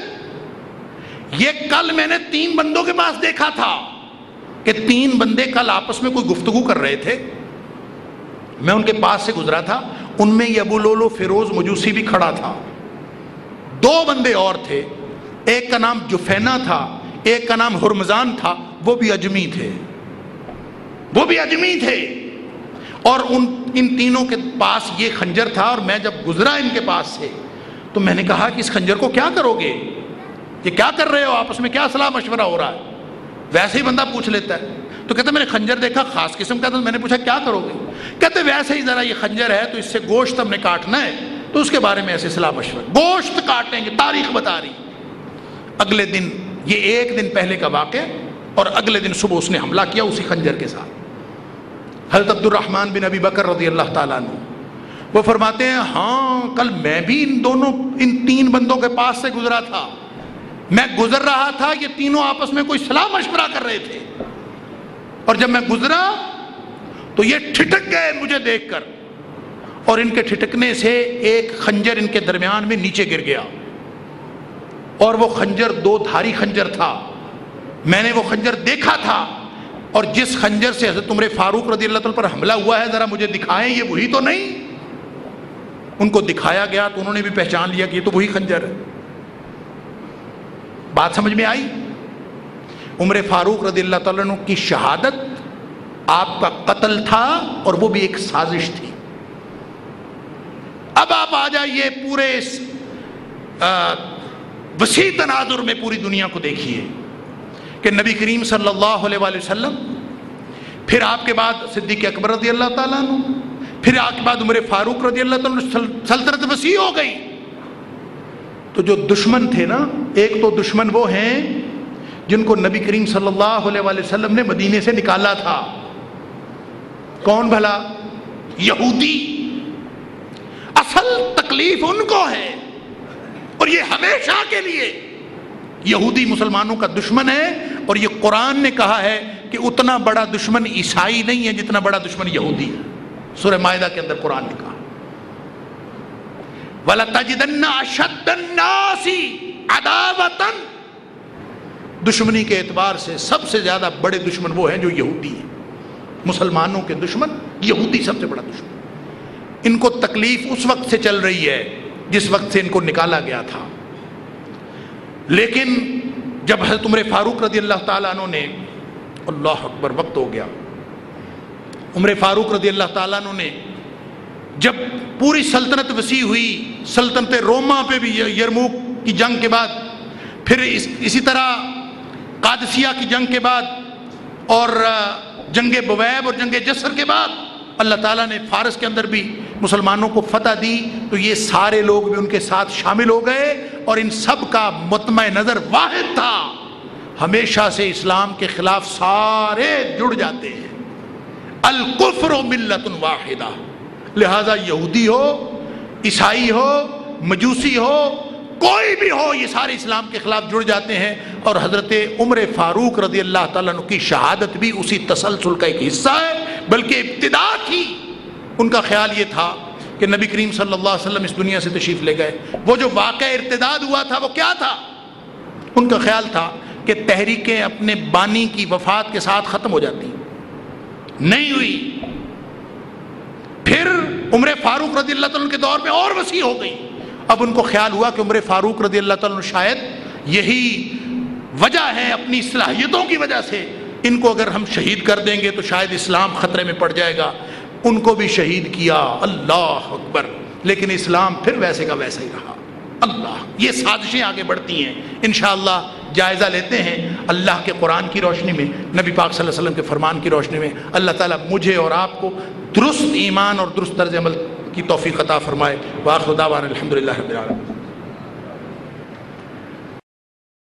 یہ کل میں نے تین بندوں کے پاس دیکھا تھا کہ تین بندے کل آپس میں کوئی گفتگو کر رہے تھے۔ میں ان کے پاس سے گزرا تھا، ان میں یہ ابو لولو فیروز مجوسی بھی کھڑا تھا۔ دو بندے اور تھے، ایک کا نام جفینا تھا، ایک کا نام ہرمزان تھا، وہ بھی اجمی تھے۔ وہ بھی اجمی تھے۔ اور ان ان تینوں کے پاس یہ خنجر تھا اور میں جب گزرا ان کے پاس سے، تو میں نے کہا کہ اس خنجر کو کیا کرو گے؟ یہ کیا کر رہے ہو آپس میں کیا صلاح مشورہ ہو رہا ہے؟ ویسے ہی بندہ پوچھ لیتا ہے۔ تو کہتے میں نے خنجر دیکھا، خاص قسم کا تھا میں نے پوچھا، کیا کرو گے؟ کہتے ویسے ہی ذرا یہ خنجر ہے، تو اس سے گوشت ہم نے کاٹنا ہے، تو اس کے بارے میں ایسے صلاح مشورہ۔ گوشت کاٹیں گے، تاریخ بتا رہی۔ اگلے دن، یہ ایک دن پہلے کا واقع اور اگلے دن صبح اس نے حملہ کیا اسی خنجر کے ساتھ۔ حضرت عبد الرحمن بن ابی بکر رضی اللہ تعالیٰ عنہ، وہ فرماتے ہیں ہاں کل میں بھی ان دونوں، ان تین بندوں کے پاس سے گزرا تھا۔ میں گزر رہا تھا، یہ تینوں آپس میں کوئی صلاح مشورہ کر رہے تھے۔ اور جب میں گزرا، تو یہ ٹھٹک گئے مجھے دیکھ کر۔ اور ان کے ٹھٹکنے سے ایک خنجر ان کے درمیان میں نیچے گر گیا۔ اور وہ خنجر، دو دھاری خنجر تھا۔ میں نے وہ خنجر دیکھا تھا۔ اور جس خنجر سے حضرت عمر فاروق رضی اللہ تعالیٰ پر حملہ ہوا ہے، ذرا مجھے دکھائیں، یہ وہی تو نہیں۔ ان کو دکھایا گیا تو انہوں نے بھی پہچان لیا کہ یہ تو وہی خنجر ہے۔ بات سمجھ میں آئی؟ عمر فاروق رضی اللہ تعالیٰ کی شہادت آپ کا قتل تھا اور وہ بھی ایک سازش تھی۔ اب آپ آ جائیے پورے وسیع تناظر میں پوری دنیا کو دیکھیے۔ کہ نبی کریم صلی اللہ علیہ وآلہ وسلم، پھر آپ کے بعد صدیق اکبر رضی اللہ تعالیٰ عنہ، پھر آپ کے بعد عمر فاروق رضی اللہ تعالیٰ سلطنت وسیع ہو گئی۔ تو جو دشمن تھے نا، ایک تو دشمن وہ ہیں جن کو نبی کریم صلی اللہ علیہ وآلہ وسلم نے مدینے سے نکالا تھا۔ کون بھلا؟ یہودی۔ اصل تکلیف ان کو ہے اور یہ ہمیشہ کے لیے۔ یہودی مسلمانوں کا دشمن ہے اور یہ قرآن نے کہا ہے کہ اتنا بڑا دشمن عیسائی نہیں ہے جتنا بڑا دشمن یہودی ہے۔ سورہ معاہدہ کے اندر قرآن نے کہا۔ دشمنی کے اعتبار سے سب سے زیادہ بڑے دشمن وہ ہیں جو یہودی ہیں۔ مسلمانوں کے دشمن یہودی سب سے بڑا دشمن۔ ان کو تکلیف اس وقت سے چل رہی ہے جس وقت سے ان کو نکالا گیا تھا۔ لیکن جب حضرت عمر فاروق رضی اللہ تعالیٰ عنہ نے اللہ اکبر، وقت ہو گیا۔ عمر فاروق رضی اللہ تعالیٰ عنہ نے جب پوری سلطنت وسیع ہوئی، سلطنت روما پہ بھی یرموک کی جنگ کے بعد، پھر اس، اسی طرح قادسیہ کی جنگ کے بعد اور جنگ بویب اور جنگ جسر کے بعد اللہ تعالیٰ نے فارس کے اندر بھی مسلمانوں کو فتح دی۔ تو یہ سارے لوگ بھی ان کے ساتھ شامل ہو گئے۔ اور ان سب کا متمع نظر واحد تھا۔ ہمیشہ سے اسلام کے خلاف سارے جڑ جاتے ہیں۔ القفر و ملت واحدہ۔ لہذا یہودی ہو، عیسائی ہو، مجوسی ہو، کوئی بھی ہو، یہ سارے اسلام کے خلاف جڑ جاتے ہیں۔ اور حضرت عمر فاروق رضی اللہ تعالیٰ عنہ کی شہادت بھی اسی تسلسل کا ایک حصہ ہے، بلکہ ابتدا تھی۔ ان کا خیال یہ تھا کہ نبی کریم صلی اللہ علیہ وسلم اس دنیا سے تشریف لے گئے۔ وہ جو واقع ارتداد ہوا تھا، وہ کیا تھا؟ ان کا خیال تھا کہ تحریکیں اپنے بانی کی وفات کے ساتھ ختم ہو جاتی نہیں ہوئی۔ پھر عمر فاروق رضی اللہ تعالیٰ کے دور میں اور وسیع ہو گئی۔ اب ان کو خیال ہوا کہ عمر فاروق رضی اللہ تعالیٰ شاید یہی وجہ ہے اپنی صلاحیتوں کی وجہ سے۔ ان کو اگر ہم شہید کر دیں گے تو شاید اسلام خطرے میں پڑ جائے گا۔ ان کو بھی شہید کیا، اللہ اکبر۔ لیکن اسلام پھر ویسے کا ویسا ہی رہا۔ اللہ، یہ سازشیں آگے بڑھتی ہیں۔ انشاءاللہ جائزہ لیتے ہیں اللہ کے قرآن کی روشنی میں، نبی پاک صلی اللہ علیہ وسلم کے فرمان کی روشنی میں۔ اللہ تعالیٰ مجھے اور آپ کو درست ایمان اور درست طرز عمل کی توفیق عطا فرمائے۔ واخر دعوان الحمدللہ رب العالمین۔